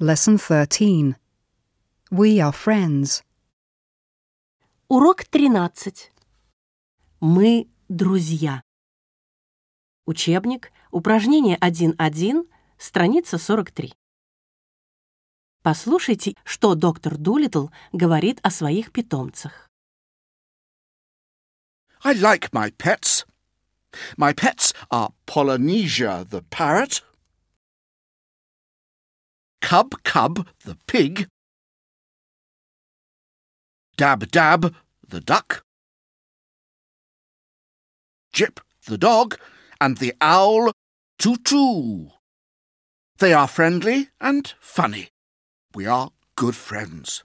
Lesson 13. We are friends. Урок 13. Мы друзья. Учебник, упражнение 1.1, страница 43. Послушайте, что доктор Дулитл говорит о своих питомцах. I like my pets. My pets are Polynesia the parrot, Cub Cub the pig, Dab Dab the duck, Jip the dog, and the owl Tutu. They are friendly and funny. We are good friends.